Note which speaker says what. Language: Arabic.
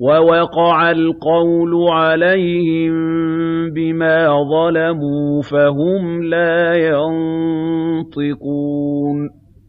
Speaker 1: وَوَقَعَ الْقَوْلُ عَلَيْهِم بِمَا ظَلَمُوا فَهُمْ لَا يَنطِقُونَ